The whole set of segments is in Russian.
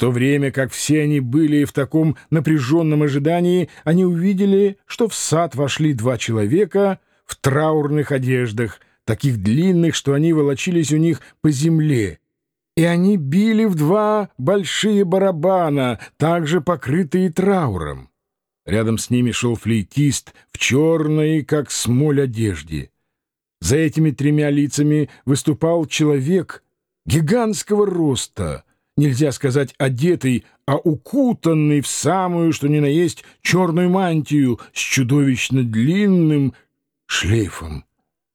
то время как все они были в таком напряженном ожидании, они увидели, что в сад вошли два человека в траурных одеждах, таких длинных, что они волочились у них по земле, и они били в два большие барабана, также покрытые трауром. Рядом с ними шел флейтист в черной, как смоль, одежде. За этими тремя лицами выступал человек гигантского роста — нельзя сказать одетый, а укутанный в самую, что ни на есть, черную мантию с чудовищно длинным шлейфом.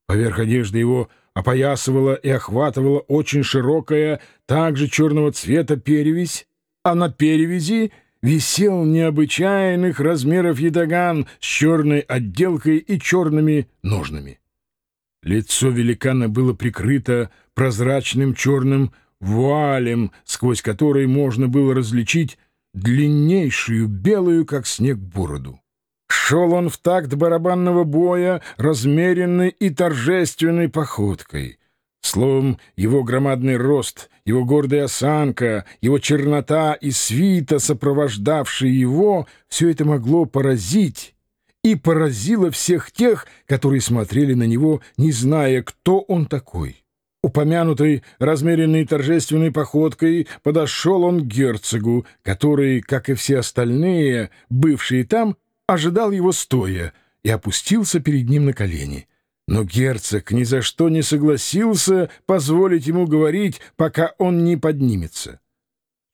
Поверх одежды его опоясывала и охватывала очень широкая, также черного цвета перевязь, а на перевязи висел необычайных размеров ядоган с черной отделкой и черными ножнами. Лицо великана было прикрыто прозрачным черным вуалем, сквозь который можно было различить длиннейшую, белую, как снег, бороду. Шел он в такт барабанного боя, размеренной и торжественной походкой. Словом, его громадный рост, его гордая осанка, его чернота и свита, сопровождавшие его, все это могло поразить и поразило всех тех, которые смотрели на него, не зная, кто он такой. Упомянутой размеренной торжественной походкой подошел он к герцогу, который, как и все остальные, бывшие там, ожидал его стоя и опустился перед ним на колени. Но герцог ни за что не согласился позволить ему говорить, пока он не поднимется.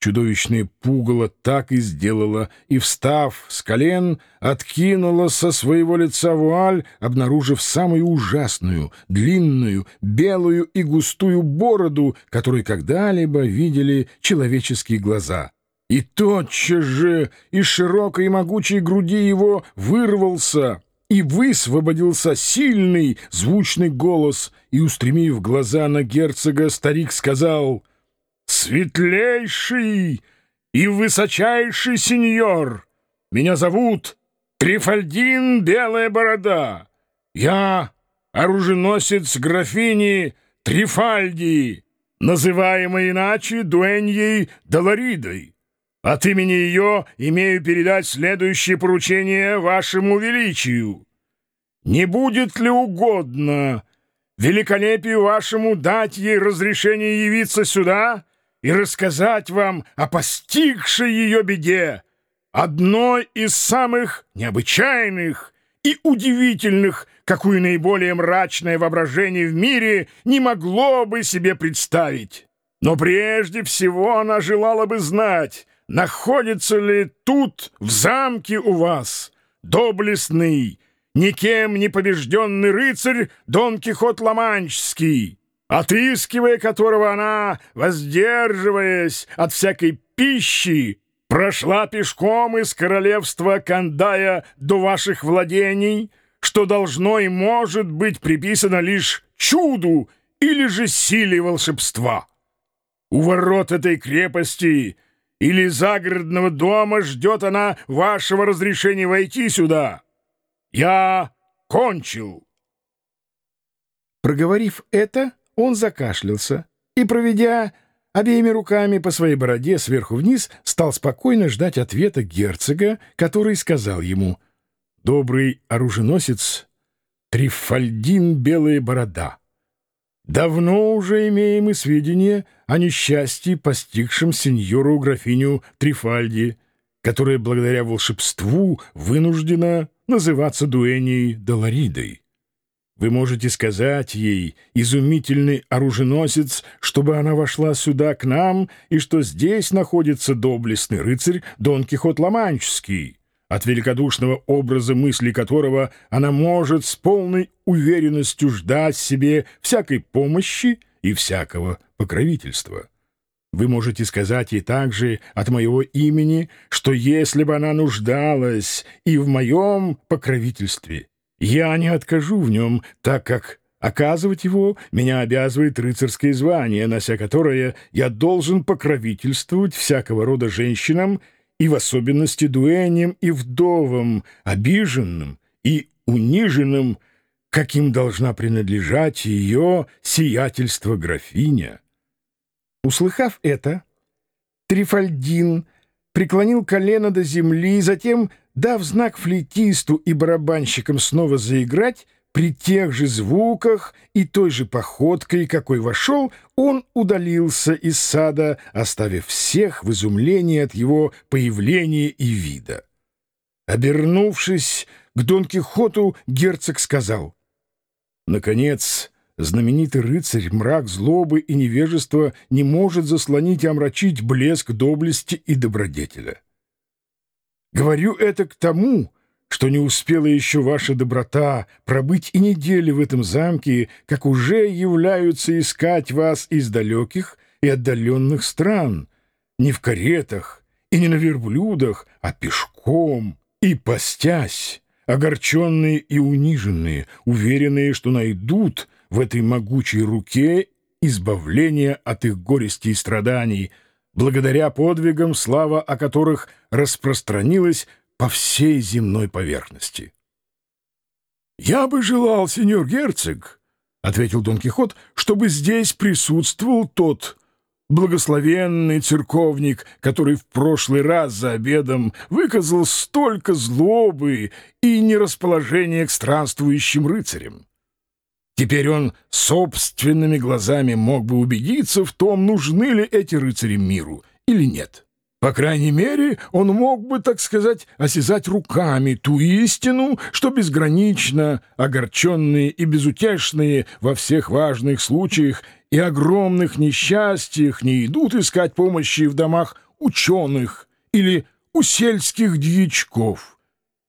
Чудовищное пугало так и сделала, и, встав с колен, откинула со своего лица вуаль, обнаружив самую ужасную, длинную, белую и густую бороду, которую когда-либо видели человеческие глаза. И тотчас же из широкой и могучей груди его вырвался и высвободился сильный, звучный голос, и, устремив глаза на герцога, старик сказал — «Светлейший и высочайший сеньор! Меня зовут Трифальдин Белая Борода. Я оруженосец графини Трифальди, называемой иначе Дуэньей Долоридой. От имени ее имею передать следующее поручение вашему величию. Не будет ли угодно великолепию вашему дать ей разрешение явиться сюда и рассказать вам о постигшей ее беде, одной из самых необычайных и удивительных, какую наиболее мрачное воображение в мире не могло бы себе представить. Но прежде всего она желала бы знать, находится ли тут, в замке у вас, доблестный, никем не побежденный рыцарь Дон Кихот Ламанчский, отыскивая которого она, воздерживаясь от всякой пищи, прошла пешком из королевства Кандая до ваших владений, что должно и может быть приписано лишь чуду или же силе волшебства. У ворот этой крепости или загородного дома ждет она вашего разрешения войти сюда. Я кончил. Проговорив это, он закашлялся и, проведя обеими руками по своей бороде сверху вниз, стал спокойно ждать ответа герцога, который сказал ему «Добрый оруженосец Трифальдин Белая Борода, давно уже имеем и сведения о несчастье, постигшем сеньору графиню Трифальди, которая благодаря волшебству вынуждена называться Дуэней Долоридой. Вы можете сказать ей, изумительный оруженосец, чтобы она вошла сюда к нам, и что здесь находится доблестный рыцарь Дон Кихот Ламанческий, от великодушного образа мысли которого она может с полной уверенностью ждать себе всякой помощи и всякого покровительства. Вы можете сказать ей также от моего имени, что если бы она нуждалась и в моем покровительстве — я не откажу в нем, так как оказывать его меня обязывает рыцарское звание, нося которое я должен покровительствовать всякого рода женщинам и в особенности дуэням и вдовам, обиженным и униженным, каким должна принадлежать ее сиятельство графиня. Услыхав это, Трифальдин преклонил колено до земли, затем, дав знак флейтисту и барабанщикам снова заиграть, при тех же звуках и той же походкой, какой вошел, он удалился из сада, оставив всех в изумлении от его появления и вида. Обернувшись к Дон Кихоту, герцог сказал, «Наконец, знаменитый рыцарь, мрак злобы и невежества не может заслонить и омрачить блеск доблести и добродетеля. Говорю это к тому, что не успела еще ваша доброта пробыть и недели в этом замке, как уже являются искать вас из далеких и отдаленных стран, не в каретах и не на верблюдах, а пешком и постясь, огорченные и униженные, уверенные, что найдут в этой могучей руке избавление от их горести и страданий, благодаря подвигам, слава о которых распространилась по всей земной поверхности. «Я бы желал, сеньор герцог», — ответил Дон Кихот, — «чтобы здесь присутствовал тот благословенный церковник, который в прошлый раз за обедом выказал столько злобы и нерасположения к странствующим рыцарям. Теперь он собственными глазами мог бы убедиться в том, нужны ли эти рыцари миру или нет». По крайней мере, он мог бы, так сказать, осязать руками ту истину, что безгранично огорченные и безутешные во всех важных случаях и огромных несчастьях не идут искать помощи в домах ученых или у сельских дьячков.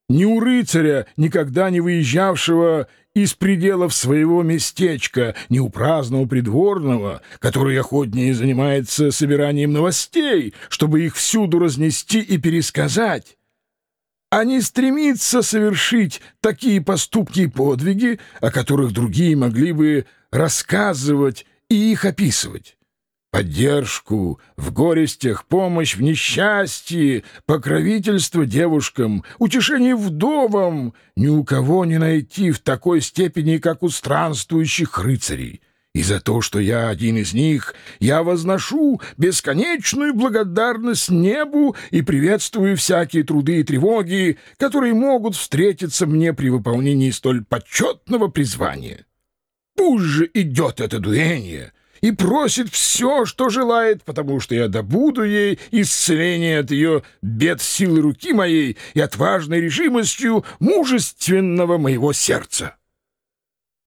Ни у рыцаря, никогда не выезжавшего из пределов своего местечка, не у праздного придворного, который охотнее занимается собиранием новостей, чтобы их всюду разнести и пересказать, а не стремится совершить такие поступки и подвиги, о которых другие могли бы рассказывать и их описывать поддержку в горестях, помощь в несчастье, покровительство девушкам, утешение вдовам ни у кого не найти в такой степени, как у странствующих рыцарей. И за то, что я один из них, я возношу бесконечную благодарность небу и приветствую всякие труды и тревоги, которые могут встретиться мне при выполнении столь почетного призвания. Пусть же идет это дуэнье, и просит все, что желает, потому что я добуду ей исцеление от ее бед силы руки моей и отважной решимостью мужественного моего сердца.